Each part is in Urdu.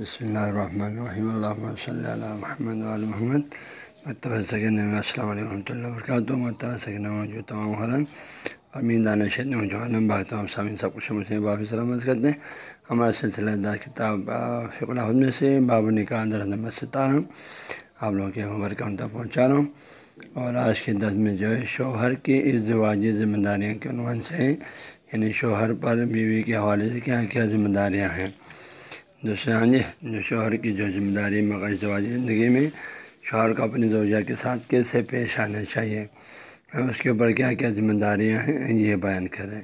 بسم اللہ الرحمن الرحیم اللہ صلی اللہ محمد علیہ محمد متب سکن السلام علیکم ورحمۃ اللہ وبرکاتہ متب سکن جو تمام حرم امین دانہ شد نوجوان باغ تمام سامعین سب کچھ سے باب سلامت کرتے ہیں ہمارا سلسلہ دا کتاب فق الحمد میں سے باب نکاح در نمبر ستارہ آپ لوگوں کے برکم تک پہنچا رہا ہوں اور آج کے دس میں جو ہے شوہر کی ازدواجی ذمہ داریاں کے عنوان سے ہیں یعنی شوہر پر بیوی کے حوالے سے کیا کیا ذمہ داریاں ہیں دوسرے ہاں جی جو شوہر کی جو ذمہ داری مگر ازدواجی زندگی میں، شوہر کو اپنی زوجہ کے ساتھ کیسے پیش آنا چاہیے؟ اس کے اوپر کیا کیا ذمہ داریاں ہیں؟ یہ بیان کریں۔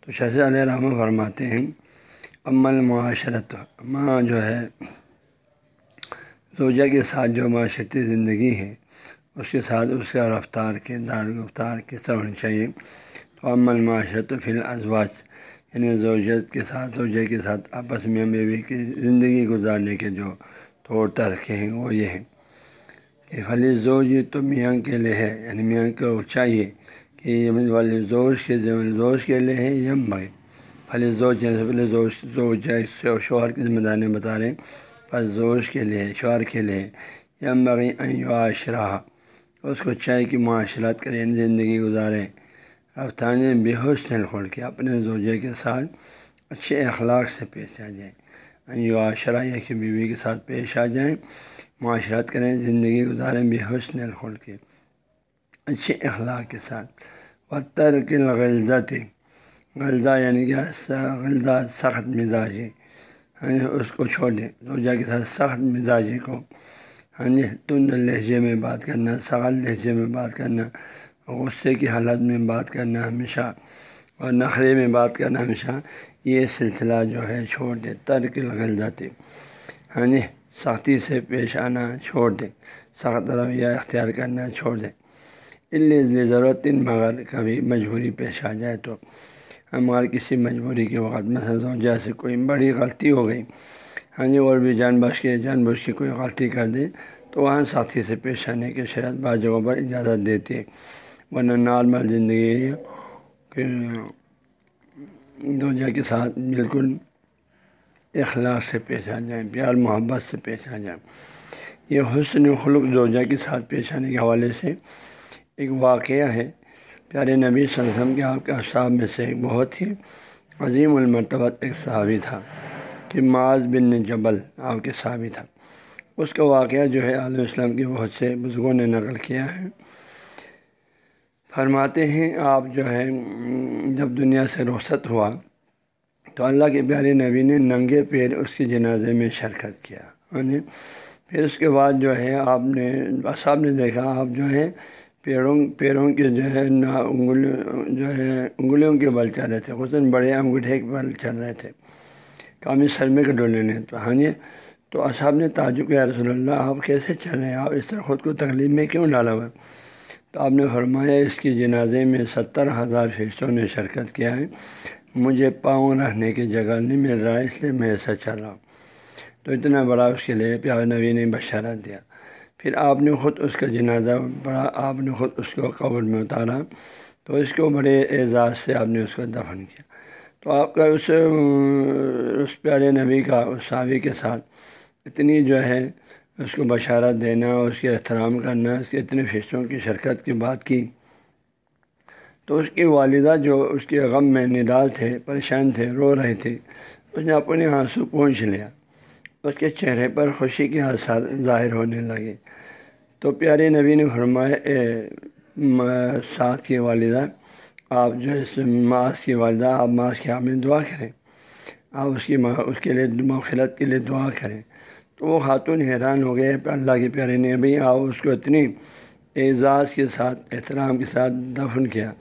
تو شاہ علیہ رحمٰ فرماتے ہیں عمل معاشرت ماں جو ہے، زوجہ کے ساتھ جو معاشرتی زندگی ہے، اس کے ساتھ اس کا رفتار کے دار گفتار کس طرح ہونی چاہیے؟ تو عمل معاشرت فی الازواج یعنی زوجت کے ساتھ زوجہ کے ساتھ آپس میں بیوی کی زندگی گزارنے کے جو طور طریقے ہیں، وہ یہ ہیں کہ فلی زوج تو میاں کے لیے ہے یعنی میاں کو چاہیے کہ والی زوج کے زوج کے لیے ہے یم بھائی فلی زوج جیسے پہلے زوج زوج شوہر کی ذمہ داریاں بتا رہے ہیں۔ بس زوج کے لیے، شوہر کے لیے۔ یم بغی معاشرہ اس کو چاہیے کہ معاشرت کریں، زندگی گزاریں۔ رفتانے بے حسن کھول کے اپنے زوجے کے ساتھ اچھے اخلاق سے پیش آ جائیں۔ یو یا کہ بیوی کے ساتھ پیش آ جائیں۔ معاشرت کریں، زندگی گزاریں بے حسن کھول کے اچھے اخلاق کے ساتھ۔ و ترکل غلزت غلزہ یعنی کہ غلزہ سخت مزاجی۔ ہاں اس کو چھوڑ دیں زوجہ کے ساتھ سخت مزاجی کو۔ ہاں جی تند لہجے میں بات کرنا سغل لہجے میں بات کرنا۔ غصے کی حالت میں بات کرنا ہمیشہ اور نخرے میں بات کرنا ہمیشہ، یہ سلسلہ جو ہے چھوڑ دے، ترک لگل جاتے۔ ہاں جی سختی سے پیش آنا چھوڑ دیں سخت رویہ اختیار کرنا چھوڑ دیں اللہ ضرورت مگر کبھی مجبوری پیش آ جائے تو۔ ہمارے کسی مجبوری کے وقت مثلا جیسے کوئی بڑی غلطی ہو گئی ہاں جی اور بھی جان بوجھ کے، جان بوجھ کے کوئی غلطی کر دے، تو وہاں ساتھی سے پیش آنے کے شرط بعض جگہوں پر اجازت دیتی ہے ورنہ نارمل زندگی کہ دو کے ساتھ بالکل اخلاق سے پیش آ جائیں، پیار محبت سے پیش آ جائیں۔ یہ حسن خلق دوجہ کے ساتھ پیش آنے کے حوالے سے ایک واقعہ ہے۔ پیارے نبی صلی اللہ علیہ وسلم کے آپ کے اصحاب میں سے ایک بہت ہی عظیم المرتبہ ایک صحابی تھا کہ معاذ بن جبل آپ کے صحابی تھا۔ اس کا واقعہ جو ہے عالم اسلام کے بہت سے بزرگوں نے نقل کیا ہے۔ فرماتے ہیں، آپ جو ہے، جب دنیا سے رخصت ہوا تو اللہ کے پیارے نبی نے ننگے پیر اس کے جنازے میں شرکت کیا۔ یعنی پھر اس کے بعد جو ہے، آپ نے صاحب نے دیکھا، آپ جو ہے پیڑوں پیروں کے جو ہے، نا انگلیوں جو ہے، انگلیوں کے بل چل رہے تھے۔ خصاً بڑے انگوٹھے کے بل چل رہے تھے۔ کامی سرمے کے ڈولے نے ہاں جی تو اصحاب نے تعجب کیا رسول اللہ، آپ کیسے چل رہے ہیں؟ آپ اس طرح خود کو تکلیف میں کیوں ڈالا ہوا تو آپ نے فرمایا اس کی جنازے میں ستر ہزار فیصدوں نے شرکت کیا ہے۔ مجھے پاؤں رہنے کی جگہ نہیں مل رہا، اس لیے میں ایسا چل رہا ہوں۔ تو اتنا بڑا اس کے لیے پیار نبی نے بشارت دیا۔ پھر آپ نے خود اس کا جنازہ پڑھا آپ نے خود اس کو قبر میں اتارا۔ تو اس کو بڑے اعزاز سے آپ نے اس کو دفن کیا۔ تو آپ کا اس اس پیارے نبی کا، اس صحابی کے ساتھ اتنی جو ہے اس کو بشارت دینا، اس کے احترام کرنا، اس کے اتنے فیصلوں کی شرکت کی بات کی۔ تو اس کی والدہ جو اس کے غم میں نڈال تھے، پریشان تھے، رو رہے تھے، اس نے اپنے آنسو پہنچ لیا۔ اس کے چہرے پر خوشی کے آثار ظاہر ہونے لگے۔ تو پیارے نبی نے فرمایا ساتھ کی والدہ، آپ جو ہے ماس کی والدہ، آپ ماس کے میں دعا کریں۔ آپ اس کی اس کے لیے مغفرت کے لیے دعا کریں۔ تو وہ خاتون حیران ہو گئے، اللہ کے پیارے نے بھی آپ اس کو اتنی اعزاز کے ساتھ، احترام کے ساتھ دفن کیا۔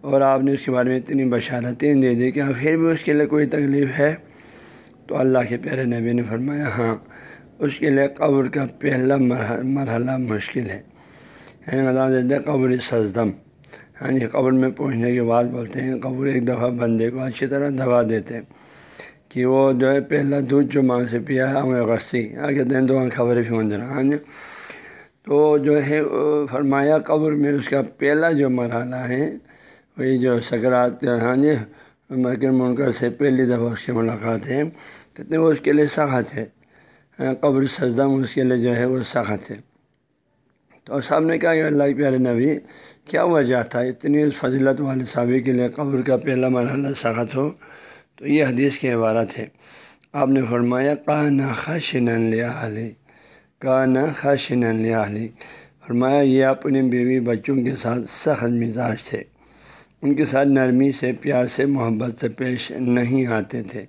اور آپ نے اس کے بارے میں اتنی بشارتیں دے دی کہ پھر بھی اس کے لیے کوئی تکلیف ہے؟ تو اللہ کے پیارے نبی نے فرمایا ہاں اس کے لیے قبر کا پہلا مرحلہ مشکل ہے۔ قبر سزدم۔ ہاں جی قبر میں پہنچنے کے بعد بولتے ہیں، قبر ایک دفعہ بندے کو اچھی طرح دبا دیتے ہیں۔ کہ وہ جو ہے پہلا دودھ جو ماں سے پیا ہے، ہمیں غرصی کہتے ہیں دو خبریں بھی ہوں ہاں جی۔ تو جو ہے فرمایا قبر میں اس کا پہلا جو مرحلہ ہے، وہی جو سکرات ہاں جی مرکن منکر سے پہلی دفعہ اس کی ملاقات ہے۔ کہتے ہیں وہ اس کے لیے سخت ہے۔ ہاں، قبر سجدم اس کے لیے جو ہے وہ سخت ہے۔ تو صاحب نے کہا کہ اللہ پیارے نبی، کیا وجہ تھا؟ اتنی فضلت والے صحابی کے لیے قبر کا پہلا مرحلہ سخت ہو۔ تو یہ حدیث کی عبارت ہے۔ آپ نے فرمایا کا نہ خشن لیا علی کا لیا علی فرمایا، یہ اپنی بیوی بچوں کے ساتھ سخت مزاج تھے۔ ان کے ساتھ نرمی سے، پیار سے، محبت سے پیش نہیں آتے تھے۔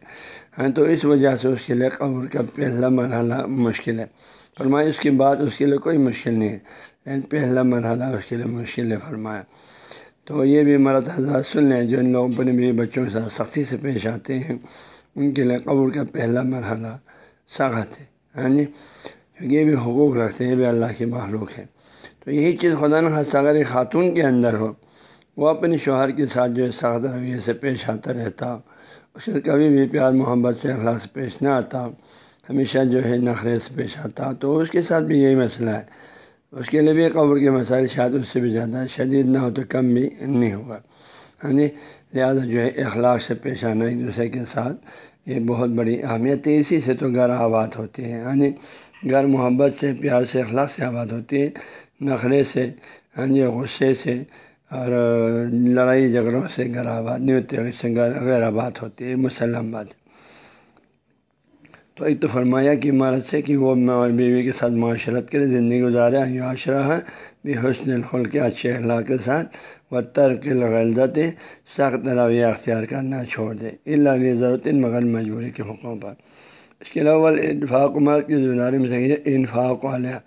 ہاں تو اس وجہ سے اس کے لیے قبر کا پہلا مرحلہ مشکل ہے۔ فرمایا، اس کے بعد اس کے لیے کوئی مشکل نہیں ہے۔ لیکن پہلا مرحلہ اس کے لیے مشکل ہے، فرمایا۔ تو یہ بھی مرد حضرات سن لیں جو ان لوگوں اپنے بھی بچوں کے ساتھ سختی سے پیش آتے ہیں۔ ان کے لیے قبر کا پہلا مرحلہ سخت ہے ہاں جی؟ کیونکہ یہ بھی حقوق رکھتے ہیں، یہ بھی اللہ کی معلوق ہے۔ تو یہی چیز خدا نخواستہ اگر ایک خاتون کے اندر ہو، وہ اپنے شوہر کے ساتھ جو ہے سخت رویے سے پیش آتا رہتا، اس سے کبھی بھی پیار، محبت سے اخلاق پیش نہ آتا، ہمیشہ جو ہے نخرے سے پیش آتا، تو اس کے ساتھ بھی یہی مسئلہ ہے۔ اس کے لیے بھی قبر کے مسائل شاید اس سے بھی زیادہ شدید نہ ہو تو کم بھی نہیں ہوگا۔ ہاں جی لہٰذا جو ہے، اخلاق سے پیش آنا ایک دوسرے کے ساتھ یہ بہت بڑی اہمیت ہے۔ اسی سے تو گھر آباد ہوتی ہے ہاں جی یعنی گھر محبت سے، پیار سے، اخلاق سے آباد ہوتی ہے نخرے سے ہاں جی غصے سے اور لڑائی جھگڑوں سے گھر آباد نہیں ہوتے، اس سے گھر غیر آباد ہوتی ہے مسلم بات تو ایک تو فرمایا کہ عمارت سے کہ وہ بیوی کے ساتھ معاشرت کے لیے زندگی گزارے معاشرہ ہے بھی حسن الخل کے اچھے اخلاق کے ساتھ و ترک الغلط سخت رویہ اختیار کرنا چھوڑ دے۔ اللہ ضرورت، مگر مجبوری کے حقوق پر۔ اس کے علاوہ انفاق مرد کی ذمہ داری میں سے انفاق والا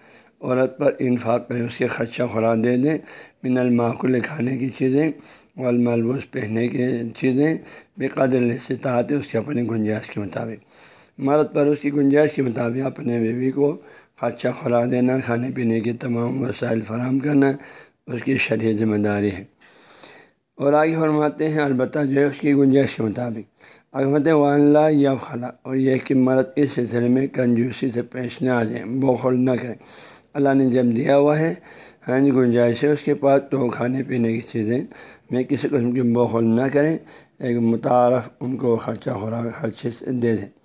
عورت پر انفاق کرے، اس کے خرچہ خوراک دے دیں من الماکل، کھانے کی چیزیں۔ والملبوس، پہننے کی چیزیں۔ بے قدر استطاعت اس کے اپنی گنجائش کے مطابق۔ مرد پر اس کی گنجائش کے مطابق اپنے بیوی کو خرچہ خوراک دینا، کھانے پینے کے تمام وسائل فراہم کرنا اس کی شرح ذمہ داری ہے۔ اور آگے فرماتے ہیں، البتہ جو ہے اس کی گنجائش کے مطابق۔ اگمت اللہ یا خلا، اور یہ کہ مرد اس سلسلے میں کنجوسی سے پیش نہ آ جائیں بخل نہ کریں اللہ نے جب دیا ہوا ہے ہاں جی گنجائش ہے، اس کے پاس تو کھانے پینے کی چیزیں میں کسی قسم کی بخل نہ کریں، ایک متعارف ان کو خرچہ خوراک ہر چیز دے دیں۔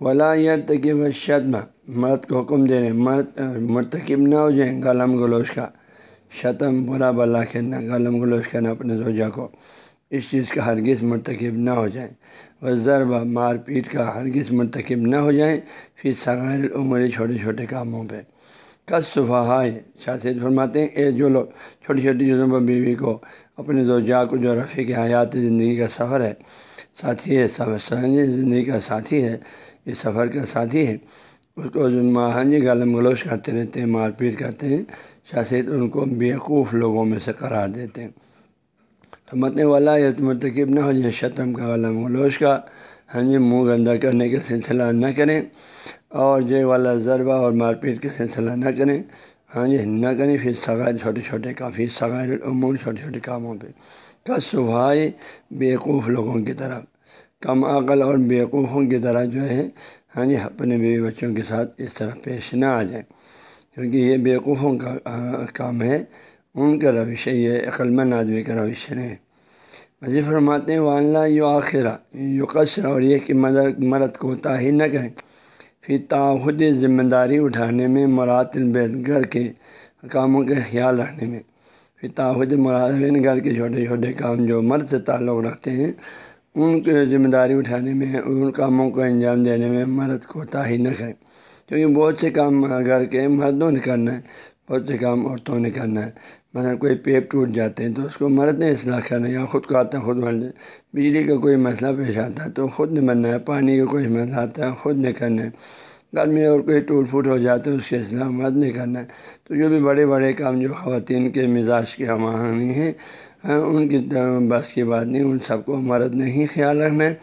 ولا یا تقیب شدم مرد کو حکم دے رہے مرد، مرتکب نہ ہو جائیں غلم گلوچ کا۔ شتم، برا بلا کہنا، غلم گلوچ کرنا اپنے زوجہ کو۔ اس چیز کا ہرگز مرتکب نہ ہو جائیں۔ وہ ضرب مار پیٹ کا ہرگز مرتکب نہ ہو جائیں۔ پھر سغیر عمر چھوٹے چھوٹے کاموں پہ۔ کس صفحہ شاہ سید فرماتے ہیں، اے جو لوگ، چھوٹی چھوٹی چیزوں پر بیوی کو، اپنے زوجہ کو جو رفیع کے حیات زندگی کا سفر ہے ساتھی ہے زندگی کا ساتھی ہے، اس سفر کا ساتھی ہے۔ اس کو ہاں جی غالم گلوچ کرتے رہتے ہیں، مار پیٹ کرتے ہیں شاست ان کو بیوقوف لوگوں میں سے قرار دیتے ہیں۔ تو متن والا یا مرتکب نہ ہو جائے شتم کا غلام گلوچ کا۔ ہاں جی منہ گندہ کرنے کا سلسلہ نہ کریں اور جو والا ضربہ اور مار پیٹ کا سلسلہ نہ کریں۔ ہاں جی نہ کریں، پھر سغیر چھوٹے چھوٹے کافی سغیر العمور چھوٹے چھوٹے کاموں پہ۔ کا صبح بیوقوف لوگوں کی طرف، کم عقل اور بیوقوفوں کی طرح جو ہے ہاں جی اپنے بیوی بچوں کے ساتھ اس طرح پیش نہ آ جائیں۔ کیونکہ یہ بیوقوفوں کا کام ہے۔ ان کا روش ہے یہ عقلمند آدمی کا روش نہیں مزید فرماتے ہیں، واللہ یو آخرہ یو قصر اور یہ کہ مدر، مرد کو تاہی نہ کریں۔ پھر تعہد ذمہ داری اٹھانے میں مرات البید گھر کے کاموں کے خیال رکھنے میں۔ پھر تعہد مراد گھر کے چھوٹے چھوٹے کام جو مرد سے تعلق رکھتے ہیں، ان کے ذمہ داری اٹھانے میں ان کاموں کو انجام دینے میں مرد کو تاہی نہ کریں۔ کیونکہ بہت سے کام گھر کے مردوں نے کرنا ہے، بہت سے کام عورتوں نے کرنا ہے۔ مثلا کوئی پیپ ٹوٹ جاتے ہیں تو اس کو مرد نے اصلاح کرنا ہے یا خود کو آتا ہے، خود بن بجلی کا کوئی مسئلہ پیش آتا ہے تو خود نے بننا ہے، پانی کا کوئی مسئلہ آتا ہے، خود نے کرنا ہے۔ گھر میں اور کوئی ٹوٹ پھوٹ ہو جاتا ہے، اس کے اصلاح مرد نے کرنا ہے۔ تو جو بھی بڑے بڑے کام جو خواتین کے مزاج کے ہم ہیں ہاں، ان کی بس کی بات نہیں، ان سب کو مرد نے ہی خیال رکھنا ہے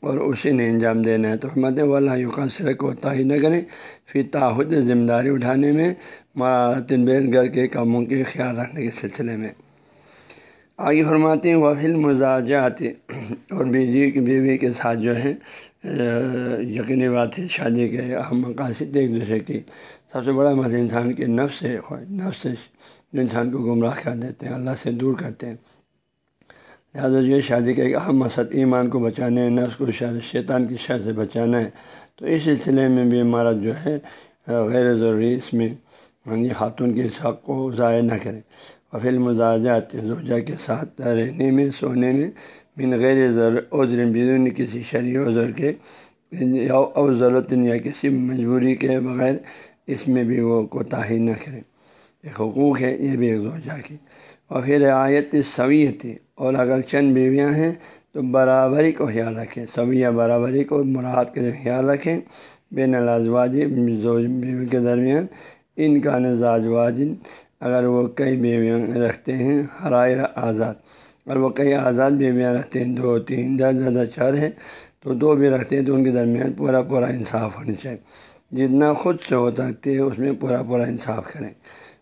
اور اسی نے انجام دینا ہے۔ تو حمد والا یوقا سرک کو ہی نہ کریں پھر تاحد ذمہ داری اٹھانے میں مارتن بیل گھر کے کاموں کے خیال رکھنے کے سلسلے میں۔ آگے فرماتے ہیں وفیل مزاجات اور بیوی کی بیوی کے ساتھ جو ہے یقینی بات ہے، شادی کے اہم مقاصد ایک دوسرے کی۔ سب سے بڑا مسئلہ انسان کے نفس ہے نفس جو انسان کو گمراہ کر دیتے ہیں، اللہ سے دور کرتے ہیں۔ لہٰذا جو شادی کا ایک اہم مقصد ایمان کو بچانے، نفس کو شر، شیطان کی شر سے بچانا ہے۔ تو اس سلسلے میں بھی ہمارا جو ہے غیر ضروری اس میں خاتون کے حق کو ضائع نہ کریں۔ اور مزاجات زوجہ کے ساتھ رہنے میں، سونے میں، من غیر عذر بدون کسی شرعی عذر کے اور ضرورت یا کسی مجبوری کے بغیر اس میں بھی وہ کوتاہی نہ کریں ایک حقوق ہے، یہ بھی ایک زوجہ کی۔ اور پھر رعایت سویت، اور اگر چند بیویاں ہیں تو برابری کو خیال رکھیں۔ سویہ برابری کو مراحت کے خیال رکھیں۔ بین الازواج بیوی کے درمیان، ان کا نزاجواجن اگر وہ کئی بیویاں رکھتے ہیں حرائر آزاد۔ اور وہ کئی آزاد بیویاں رکھتے ہیں، دو، تین، دس زیادہ چار ہیں، تو دو بھی رکھتے ہیں، تو ان کے درمیان پورا پورا انصاف ہونا چاہیے۔ جتنا خود سے ہو سکتے ہیں اس میں پورا پورا انصاف کریں۔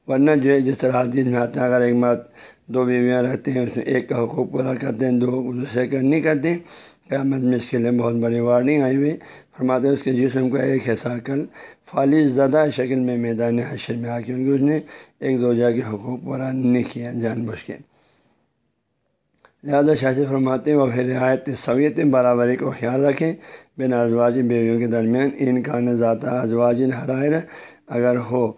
ورنہ جو ہے، جس طرح حدیث میں آتا ہے، اگر ایک مرد دو بیویاں رہتے ہیں، اس میں ایک کا حقوق پورا کرتے ہیں، دو دوسرے کا نہیں کرتے قیامت میں اس کے لیے بہت بڑی وارننگ آئی ہوئی۔ فرماتے ہیں اس کے جسم کو ایک حصہ کل فالص زدہ شکل میں میدان حشر میں آ کیونکہ اس نے ایک دو جا کے حقوق پورا نہیں کیا، جان بوجھ کے۔ لہٰذا شاش فرماتے ہیں، وہ پھر رعایت صویت برابری کو خیال رکھیں۔ بین ازواج بیویوں کے درمیان ان کا ذاتہ ازواج حرائر، اگر ہو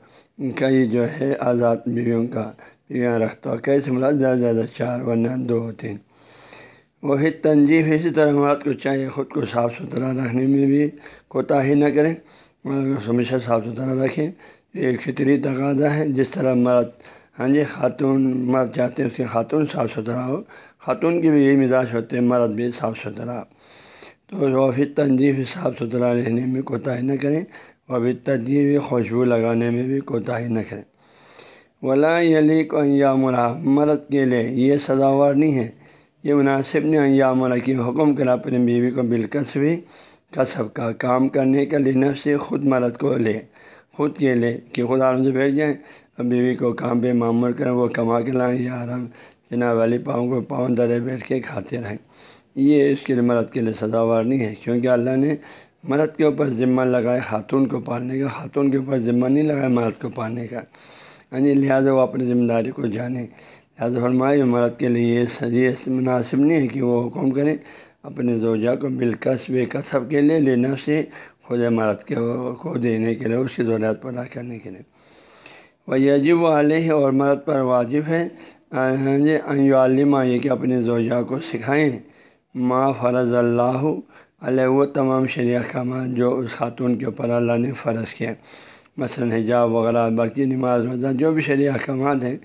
کئی جو ہے آزاد بیویوں کا، بیویاں رکھتا ہو کئی سے مراد زیادہ زیادہ چار، ورنہ دو تین۔ وہی تنظیم اسی طرح مراد کو چاہیے خود کو صاف ستھرا رکھنے میں بھی کوتاہی نہ کریں۔ ہمیشہ صاف ستھرا رکھیں۔ ایک فطری تقاضا ہے۔ جس طرح مرد ہاں جی خاتون، مرد چاہتے ہیں اس کے خاتون صاف ستھرا ہو۔ خاتون کی بھی یہی مزاج ہوتے ہیں، مرد بھی صاف ستھرا۔ تو وہ پھر تنظیم صاف ستھرا رہنے میں کوتاہی نہ کریں۔ اور بھی تجیب خوشبو لگانے میں بھی کوتاہی نہ کریں۔ ولا علی کو ایام مرد کے لیے یہ سزاوار نہیں ہے۔ یہ مناسب نے ایام کی حکم کرا اپنی بیوی کو بالکسبی کسب کا کام کرنے کے لیے سے خود مرد کو لے، خود کے لے کہ خود آرام سے بیٹھ جائیں اور بیوی کو کام پہ معمول کریں، وہ کما کے لائیں یا آرام جناب والی پاؤں کو پاؤں درے بیٹھ کے کھاتے رہیں۔ یہ اس کے لیے مرد کے لیے سزاوار نہیں ہے، کیونکہ اللہ نے مرد کے اوپر ذمہ لگائے خاتون کو پالنے کا، خاتون کے اوپر ذمہ نہیں لگائے مرد کو پالنے کا۔ ہاں جی لہٰذا وہ اپنی ذمہ داری کو جانیں لہٰذا فرمائے مرد کے لیے یہ مناسب نہیں ہے کہ وہ حکم کریں۔ اپنے زوجہ کو بالکش بے کسب کے لیے لینا سے خود مرد کے کو دینے کے لیے اس کی ضروریات پورا کرنے کے لیے۔ وہ یجب علیہ اور مرد پر واجب ہے۔ ہاں عالمہ یہ کہ اپنے زوجہ کو سکھائیں۔ ما فرض اللہ علیہ وہ تمام شریع احکامات جو اس خاتون کے اوپر اللہ نے فرض کیا۔ مثلاً حجاب وغیرہ باقی نماز روزہ، جو بھی شریع احکامات ہیں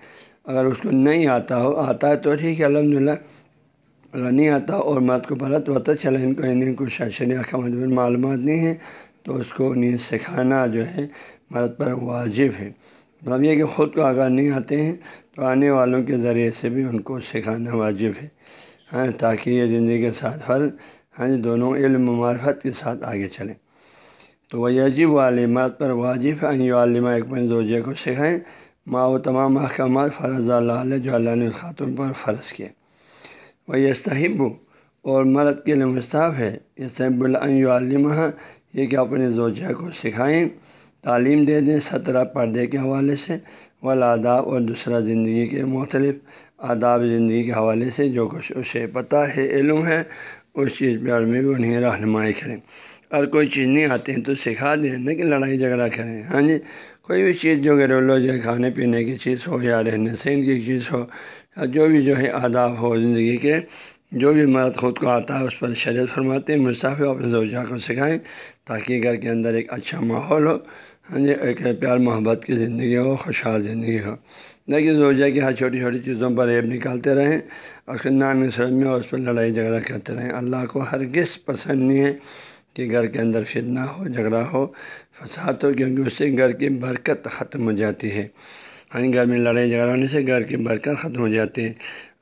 اگر اس کو نہیں آتا ہو آتا ہے تو ٹھیک ہے الحمد للہ اگر نہیں آتا اور مرد کو پتہ پتہ چلا ان کو انہیں کچھ شریع احکامات معلومات نہیں ہیں تو اس کو انہیں سکھانا جو ہے مرد پر واجب ہے۔ مطلب یہ کہ خود کو اگر نہیں آتے ہیں تو آنے والوں کے ذریعے سے بھی ان کو سکھانا واجب ہے۔ ہاں تاکہ یہ زندگی کے ساتھ ہر ہاں جی دونوں علم و معرفت کے ساتھ آگے چلیں۔ تو وہ عجیب و پر واجب ہے عالمہ ایک بن کو سکھائیں۔ ماں و تمام احکامات فرض اللہ علیہ جو اللہ نے خاتون پر فرض کیے۔ وہ یہ اور مرد کے لیے مستحب ہے۔ یہ صحب العلمہ یہ کہ اپنے زوجہ کو سکھائیں، تعلیم دے دیں سترہ پردے کے حوالے سے، والآداب اور دوسرا زندگی کے مختلف آداب زندگی کے حوالے سے، جو کچھ اسے پتہ ہے، علم ہے، اس چیز پہ میں بھی انہیں رہنمائی کریں۔ اگر کوئی چیز نہیں آتی ہے تو سکھا دیں نہ کہ لڑائی جھگڑا کریں۔ ہاں جی کوئی بھی چیز جو گھریلو جو ہے کھانے پینے کی چیز ہو یا رہنے سہن کی چیز ہو، یا جو بھی جو ہے آداب ہو زندگی کے، جو بھی مرد خود کو آتا ہے، اس پر شریعت فرماتے ہیں مسافر اپنے زوجہ کو سکھائیں تاکہ گھر کے اندر ایک اچھا ماحول ہو۔ ہاں جی ایک پیار محبت کی زندگی ہو، خوشحال زندگی ہو۔ نہ کہ زوجہ کی ہر چھوٹی چھوٹی چیزوں پر ایپ نکالتے رہیں اور پھر نان سرد میں اور اس پر لڑائی جھگڑا کرتے رہیں۔ اللہ کو ہرگز پسند نہیں ہے کہ گھر کے اندر فتنہ ہو، جھگڑا ہو، فساد ہو، کیونکہ اس سے گھر کی برکت ختم ہو جاتی ہے۔ ہاں گھر میں لڑائی جھگڑا ہونے سے گھر کی برکت ختم ہو جاتی ہے۔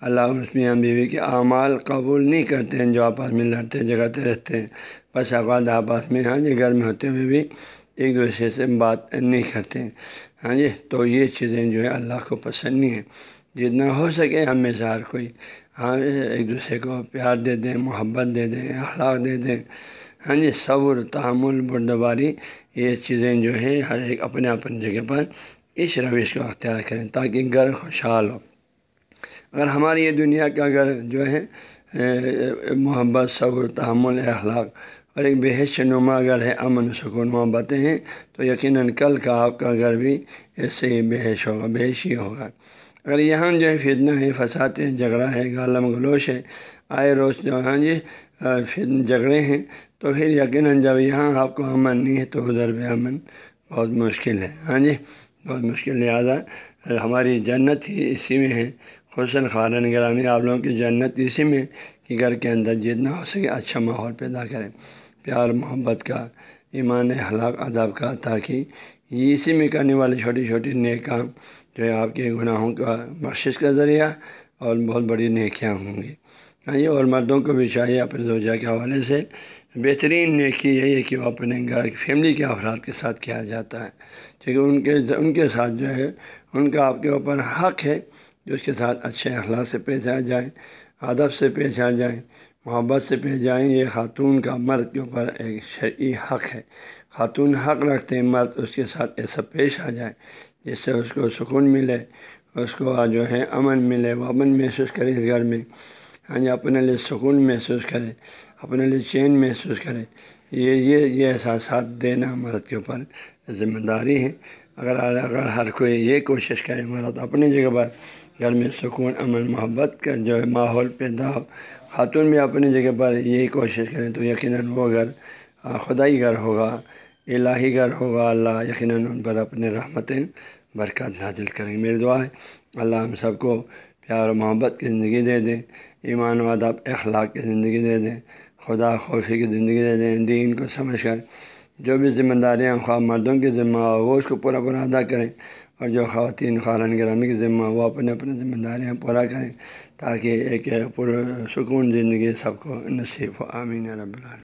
اللہ اس میں بیوی کے اعمال قبول نہیں کرتے ہیں، جو آپس میں لڑتے جگڑتے رہتے ہیں۔ بس آباد آپس میں ہاں جی گھر میں ہوتے ہوئے بھی ایک دوسرے سے بات نہیں کرتے ہیں۔ ہاں جی تو یہ چیزیں جو ہے اللہ کو پسند نہیں ہیں۔ جتنا ہو سکے ہمیشہ ہر کوئی ہاں جی، ایک دوسرے کو پیار دے دیں، محبت دے دیں، اخلاق دے دیں۔ ہاں جی صبر، تحمل، بردباری، یہ چیزیں جو ہے ہر ایک اپنے اپنے جگہ پر اس روش کو اختیار کریں تاکہ گھر خوشحال ہو۔ اگر ہماری یہ دنیا کا اگر جو ہے محبت، صبر، تحمل، اخلاق اور ایک بحث نما اگر ہے، امن، سکون، محبتیں ہیں، تو یقیناً کل کا آپ کا گھر بھی ایسے ہی بحث ہوگا بحث ہی ہوگا۔ اگر یہاں جو ہے، فتنہ ہے، فساد ہے، جھگڑا ہے غالم گلوش ہے، آئے روز جو ہاں جی پھر جھگڑے ہیں، تو پھر یقیناً جب یہاں آپ کو امن نہیں ہے، تو ادھر بھی امن بہت مشکل ہے۔ ہاں جی بہت مشکل، لہٰذا ہماری جنت ہی اسی میں ہے۔ حسن خارن گرامی، آپ لوگوں کی جنت اسی میں کہ گھر کے اندر جتنا ہو سکے اچھا ماحول پیدا کریں۔ پیار، محبت کا، ایمان، اخلاق ادب کا، تاکہ یہ اسی میں کرنے والے چھوٹی چھوٹی نیک کام جو ہے آپ کے گناہوں کا بخشش کا ذریعہ اور بہت بڑی نیکیاں ہوں گی۔ ہاں جی اور مردوں کو بھی چاہیے اپنے زوجہ کے حوالے سے۔ بہترین نیکی یہی ہے کہ وہ اپنے گھر کی فیملی کے افراد کے ساتھ کیا جاتا ہے۔ کیونکہ ان کے ان کے ساتھ جو ہے، ان کا آپ کے اوپر حق ہے جو اس کے ساتھ اچھے اخلاق سے پیش آ جائیں ادب سے پیش آ جائیں محبت سے پیش جائیں یہ خاتون کا مرد کے اوپر ایک شرعی حق ہے۔ خاتون حق رکھتے ہیں، مرد اس کے ساتھ ایسا پیش آ جائے جس سے اس کو سکون ملے، اس کو جو ہے امن ملے، وہ امن محسوس کرے اس گھر میں۔ ہاں جی اپنے لیے سکون محسوس کرے، اپنے لیے چین محسوس کرے۔ یہ یہ یہ احساسات دینا مرد کے اوپر ذمہ داری ہے۔ اگر اگر ہر کوئی یہ کوشش کرے مرد اپنی جگہ پر گھر میں سکون، امن، محبت کا جو ہے ماحول پیدا ہو، خاتون بھی اپنی جگہ پر یہی کوشش کریں تو یقیناً وہ گھر خدائی گھر ہوگا، الہی گھر ہوگا۔ اللہ یقیناً ان پر اپنے رحمتیں برکات نازل کریں۔ میری دعا ہے، اللہ ہم سب کو پیار و محبت کی زندگی دے دیں ایمان و ادب، اخلاق کی زندگی دے دیں خدا خوفی کی زندگی دے دیں دین کو سمجھ کر جو بھی ذمہ داریاں خواہ مردوں کی ذمہ وہ اس کو پورا پورا ادا کریں اور جو خواتین خارن گرامی کی ذمہ وہ اپنے اپنے ذمہ داریاں پورا کریں تاکہ ایک پر سکون زندگی سب کو نصیب ہو۔ آمین رب اللہ